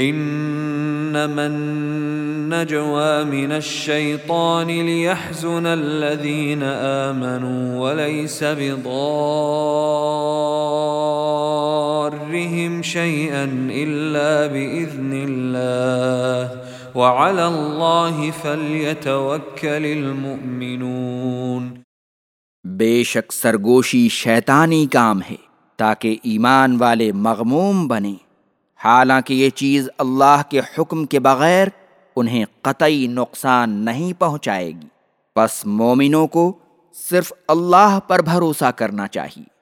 انما النجوى من الشيطان ليحزن الذين آمنوا وليس بضارهم شيئا إلا بإذن الله. وعلى الله فليتوكل المؤمنون. بے شک سرگوشی شیطانی کام ہے تاکہ ایمان والے مغموم بنیں۔ حالانکہ یہ چیز اللہ کے حکم کے بغیر انہیں قطعی نقصان نہیں پہنچائے گی۔ بس مومنوں کو صرف اللہ پر بھروسہ کرنا چاہیے۔